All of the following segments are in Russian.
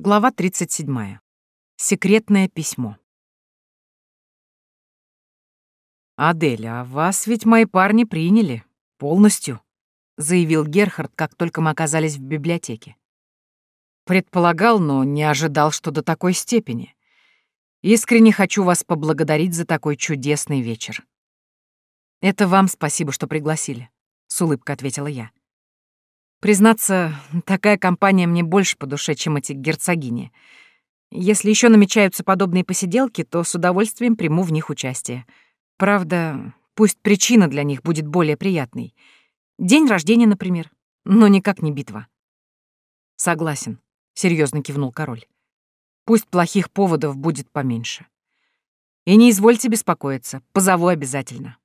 Глава 37. Секретное письмо. «Адель, а вас ведь мои парни приняли. Полностью», — заявил Герхард, как только мы оказались в библиотеке. «Предполагал, но не ожидал, что до такой степени. Искренне хочу вас поблагодарить за такой чудесный вечер». «Это вам спасибо, что пригласили», — с улыбкой ответила я. Признаться, такая компания мне больше по душе, чем эти герцогини. Если еще намечаются подобные посиделки, то с удовольствием приму в них участие. Правда, пусть причина для них будет более приятной. День рождения, например, но никак не битва. Согласен, серьезно кивнул король. Пусть плохих поводов будет поменьше. И не извольте беспокоиться, позову обязательно.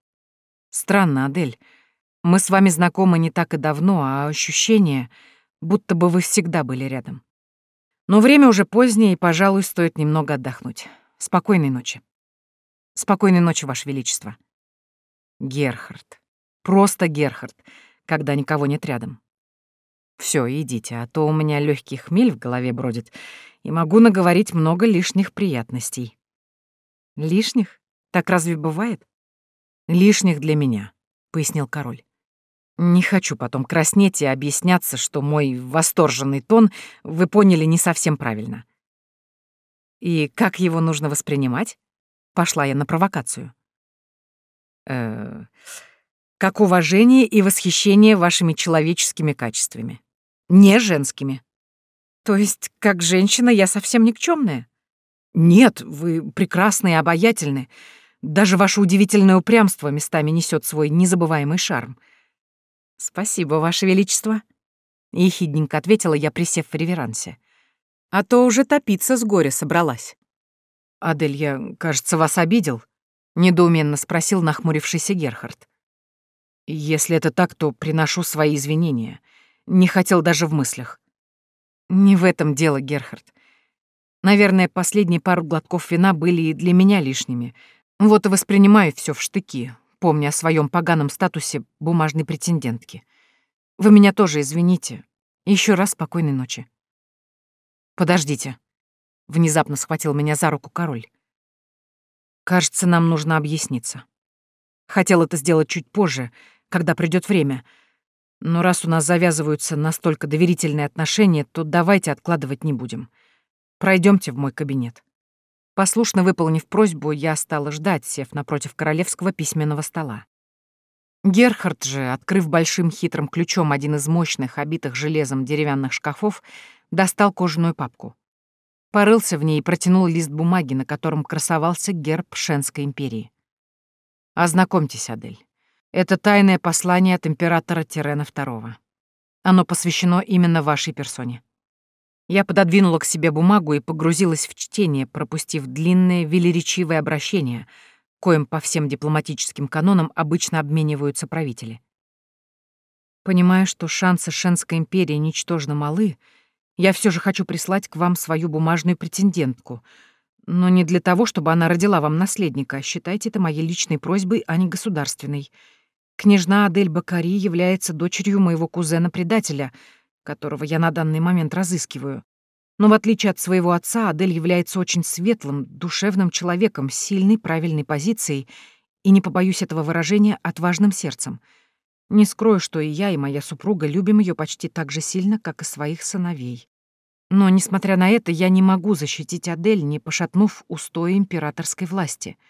Странно, Адель. Мы с вами знакомы не так и давно, а ощущение, будто бы вы всегда были рядом. Но время уже позднее, и, пожалуй, стоит немного отдохнуть. Спокойной ночи. Спокойной ночи, Ваше Величество. Герхард. Просто Герхард, когда никого нет рядом. Все, идите, а то у меня легкий хмель в голове бродит, и могу наговорить много лишних приятностей. Лишних? Так разве бывает? Лишних для меня, пояснил король. Не хочу потом краснеть и объясняться, что мой восторженный тон вы поняли не совсем правильно. И как его нужно воспринимать? Пошла я на провокацию. Э, как уважение и восхищение вашими человеческими качествами, не женскими. То есть, как женщина, я совсем никчемная? Нет, вы прекрасны и обаятельны. Даже ваше удивительное упрямство местами несет свой незабываемый шарм — «Спасибо, Ваше Величество», — ехидненько ответила я, присев в реверансе. «А то уже топиться с горя собралась». «Адель, я, кажется, вас обидел?» — недоуменно спросил нахмурившийся Герхард. «Если это так, то приношу свои извинения. Не хотел даже в мыслях». «Не в этом дело, Герхард. Наверное, последние пару глотков вина были и для меня лишними. Вот и воспринимаю все в штыки, помня о своем поганом статусе бумажной претендентки. Вы меня тоже извините. Еще раз спокойной ночи. Подождите. Внезапно схватил меня за руку король. Кажется, нам нужно объясниться. Хотел это сделать чуть позже, когда придет время. Но раз у нас завязываются настолько доверительные отношения, то давайте откладывать не будем. Пройдемте в мой кабинет. Послушно выполнив просьбу, я стала ждать, сев напротив королевского письменного стола. Герхард же, открыв большим хитрым ключом один из мощных, обитых железом деревянных шкафов, достал кожаную папку. Порылся в ней и протянул лист бумаги, на котором красовался герб Шенской империи. «Ознакомьтесь, Адель. Это тайное послание от императора Тирена II. Оно посвящено именно вашей персоне. Я пододвинула к себе бумагу и погрузилась в чтение, пропустив длинное велеречивое обращение, коим по всем дипломатическим канонам обычно обмениваются правители. Понимая, что шансы Шенской империи ничтожно малы, я все же хочу прислать к вам свою бумажную претендентку, но не для того, чтобы она родила вам наследника, считайте это моей личной просьбой, а не государственной. Княжна Адель Бакари является дочерью моего кузена-предателя — которого я на данный момент разыскиваю. Но в отличие от своего отца, Адель является очень светлым, душевным человеком с сильной, правильной позицией и, не побоюсь этого выражения, отважным сердцем. Не скрою, что и я, и моя супруга любим ее почти так же сильно, как и своих сыновей. Но, несмотря на это, я не могу защитить Адель, не пошатнув устои императорской власти —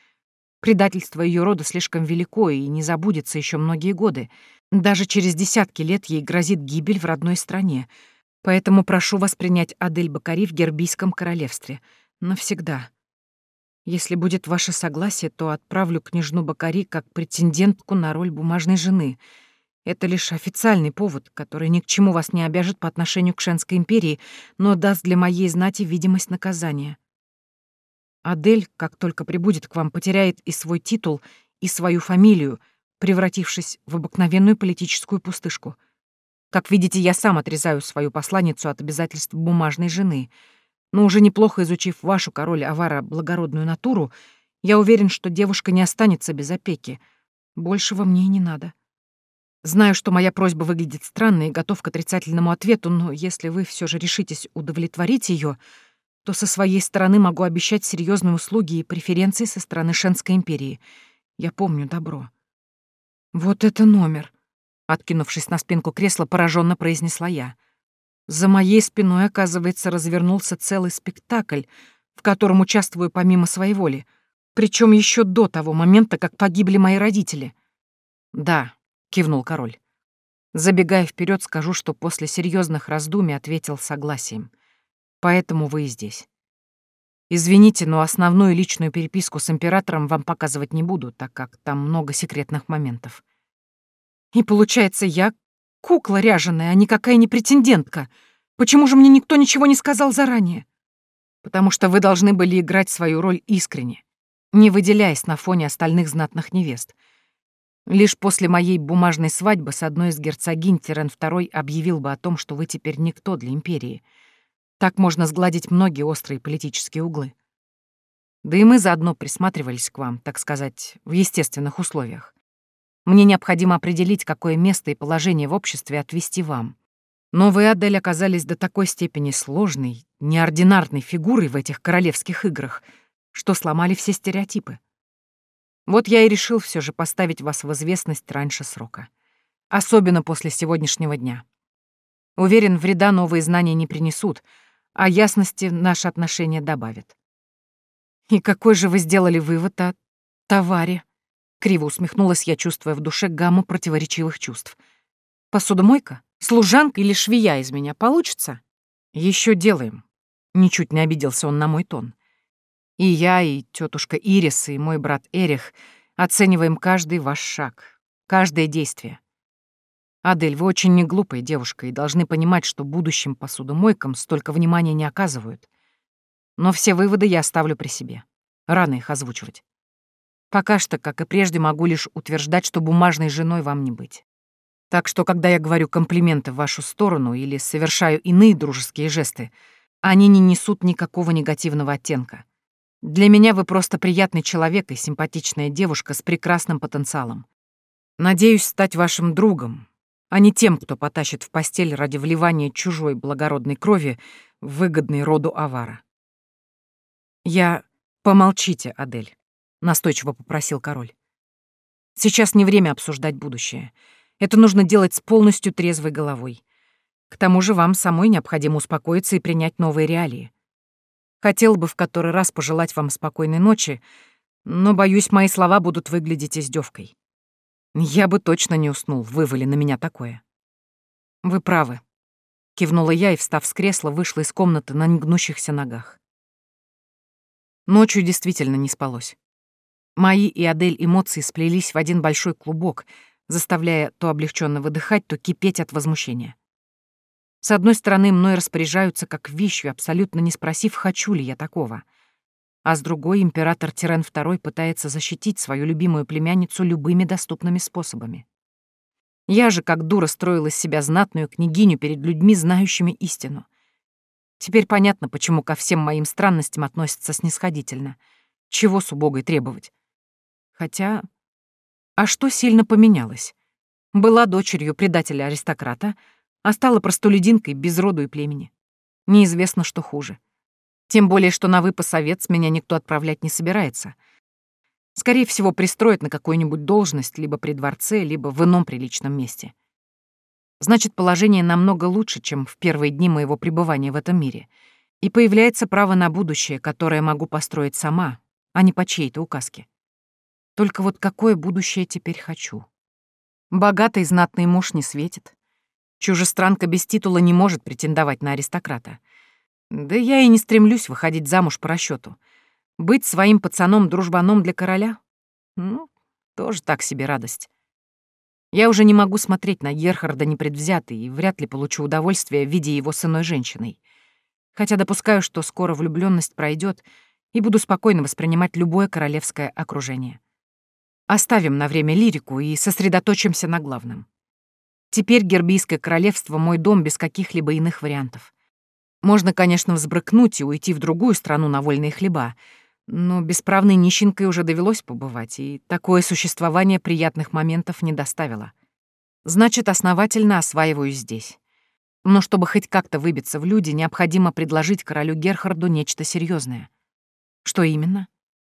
Предательство ее рода слишком велико и не забудется еще многие годы. Даже через десятки лет ей грозит гибель в родной стране. Поэтому прошу вас принять Адель Бакари в Гербийском королевстве. Навсегда. Если будет ваше согласие, то отправлю княжну Бакари как претендентку на роль бумажной жены. Это лишь официальный повод, который ни к чему вас не обяжет по отношению к Шенской империи, но даст для моей знати видимость наказания. Адель, как только прибудет к вам, потеряет и свой титул, и свою фамилию, превратившись в обыкновенную политическую пустышку. Как видите, я сам отрезаю свою посланницу от обязательств бумажной жены. Но уже неплохо изучив вашу, король Авара, благородную натуру, я уверен, что девушка не останется без опеки. Большего мне и не надо. Знаю, что моя просьба выглядит странной и готов к отрицательному ответу, но если вы все же решитесь удовлетворить ее, то со своей стороны могу обещать серьезные услуги и преференции со стороны Шенской империи. Я помню добро. Вот это номер, откинувшись на спинку кресла, пораженно произнесла я. За моей спиной, оказывается, развернулся целый спектакль, в котором участвую помимо своей воли, причем еще до того момента, как погибли мои родители. Да, кивнул король. Забегая вперед, скажу, что после серьезных раздумий ответил согласием. Поэтому вы и здесь. Извините, но основную личную переписку с императором вам показывать не буду, так как там много секретных моментов. И получается, я кукла ряженая, а никакая не претендентка. Почему же мне никто ничего не сказал заранее? Потому что вы должны были играть свою роль искренне, не выделяясь на фоне остальных знатных невест. Лишь после моей бумажной свадьбы с одной из герцогинь Терен II объявил бы о том, что вы теперь никто для империи — так можно сгладить многие острые политические углы. Да и мы заодно присматривались к вам, так сказать, в естественных условиях. Мне необходимо определить, какое место и положение в обществе отвести вам. Но вы, Адель, оказались до такой степени сложной, неординарной фигурой в этих королевских играх, что сломали все стереотипы. Вот я и решил все же поставить вас в известность раньше срока. Особенно после сегодняшнего дня. Уверен, вреда новые знания не принесут — а ясности наши отношения добавят. «И какой же вы сделали вывод о товаре?» Криво усмехнулась я, чувствуя в душе гамму противоречивых чувств. «Посудомойка? Служанка или швея из меня получится?» Еще делаем». Ничуть не обиделся он на мой тон. «И я, и тетушка Ирис, и мой брат Эрих оцениваем каждый ваш шаг, каждое действие. «Адель, вы очень неглупая девушка и должны понимать, что будущим посудомойкам столько внимания не оказывают. Но все выводы я оставлю при себе. Рано их озвучивать. Пока что, как и прежде, могу лишь утверждать, что бумажной женой вам не быть. Так что, когда я говорю комплименты в вашу сторону или совершаю иные дружеские жесты, они не несут никакого негативного оттенка. Для меня вы просто приятный человек и симпатичная девушка с прекрасным потенциалом. Надеюсь стать вашим другом, а не тем, кто потащит в постель ради вливания чужой благородной крови в выгодный роду авара. «Я... Помолчите, Адель», — настойчиво попросил король. «Сейчас не время обсуждать будущее. Это нужно делать с полностью трезвой головой. К тому же вам самой необходимо успокоиться и принять новые реалии. Хотел бы в который раз пожелать вам спокойной ночи, но, боюсь, мои слова будут выглядеть издевкой. Я бы точно не уснул, вывали на меня такое. Вы правы. Кивнула я и, встав с кресла, вышла из комнаты на негнущихся ногах. Ночью действительно не спалось. Мои и Адель эмоции сплелись в один большой клубок, заставляя то облегченно выдыхать, то кипеть от возмущения. С одной стороны, мной распоряжаются как вещью, абсолютно не спросив, хочу ли я такого — а с другой император Тирен II пытается защитить свою любимую племянницу любыми доступными способами. Я же, как дура, строила из себя знатную княгиню перед людьми, знающими истину. Теперь понятно, почему ко всем моим странностям относятся снисходительно. Чего с убогой требовать? Хотя... А что сильно поменялось? Была дочерью предателя-аристократа, а стала простолюдинкой без роду и племени. Неизвестно, что хуже — тем более, что на выпас овец меня никто отправлять не собирается. Скорее всего, пристроят на какую-нибудь должность либо при дворце, либо в ином приличном месте. Значит, положение намного лучше, чем в первые дни моего пребывания в этом мире. И появляется право на будущее, которое могу построить сама, а не по чьей-то указке. Только вот какое будущее теперь хочу? Богатый знатный муж не светит. Чужестранка без титула не может претендовать на аристократа — да я и не стремлюсь выходить замуж по расчету. Быть своим пацаном-дружбаном для короля? Ну, тоже так себе радость. Я уже не могу смотреть на Герхарда непредвзято и вряд ли получу удовольствие, видя его с иной женщиной. Хотя допускаю, что скоро влюбленность пройдет и буду спокойно воспринимать любое королевское окружение. Оставим на время лирику и сосредоточимся на главном. Теперь Гербийское королевство — мой дом без каких-либо иных вариантов. Можно, конечно, взбрыкнуть и уйти в другую страну на вольные хлеба, но бесправной нищенкой уже довелось побывать, и такое существование приятных моментов не доставило. Значит, основательно осваиваюсь здесь. Но чтобы хоть как-то выбиться в люди, необходимо предложить королю Герхарду нечто серьезное. Что именно?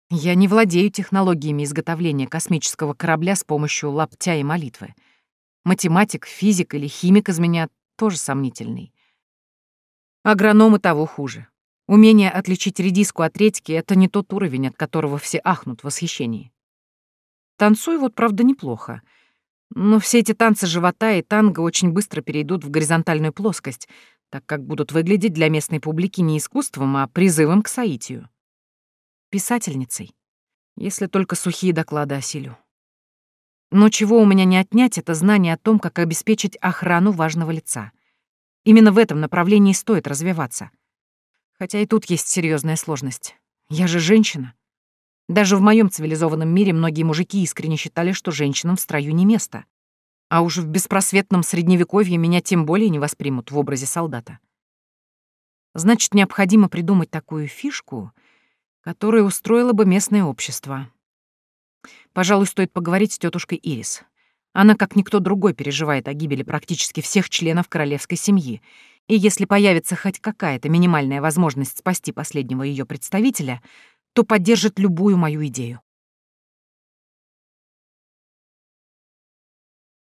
Я не владею технологиями изготовления космического корабля с помощью лаптя и молитвы. Математик, физик или химик из меня тоже сомнительный. Агроном и того хуже. Умение отличить редиску от редьки — это не тот уровень, от которого все ахнут в восхищении. Танцую вот, правда, неплохо — но все эти танцы живота и танго очень быстро перейдут в горизонтальную плоскость, так как будут выглядеть для местной публики не искусством, а призывом к соитию. Писательницей. Если только сухие доклады осилю. Но чего у меня не отнять, это знание о том, как обеспечить охрану важного лица. Именно в этом направлении стоит развиваться. Хотя и тут есть серьезная сложность. Я же женщина. Даже в моем цивилизованном мире многие мужики искренне считали, что женщинам в строю не место. А уж в беспросветном средневековье меня тем более не воспримут в образе солдата. Значит, необходимо придумать такую фишку, которая устроила бы местное общество. Пожалуй, стоит поговорить с тетушкой Ирис. Она, как никто другой, переживает о гибели практически всех членов королевской семьи, и если появится хоть какая-то минимальная возможность спасти последнего ее представителя, то поддержит любую мою идею.